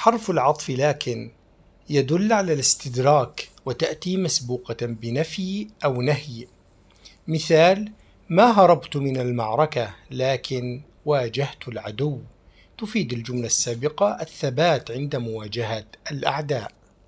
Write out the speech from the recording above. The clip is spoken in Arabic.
حرف العطف لكن يدل على الاستدراك وتأتي مسبوقة بنفي أو نهي. مثال ما هربت من المعركة لكن واجهت العدو. تفيد الجملة السابقة الثبات عند مواجهة الأعداء.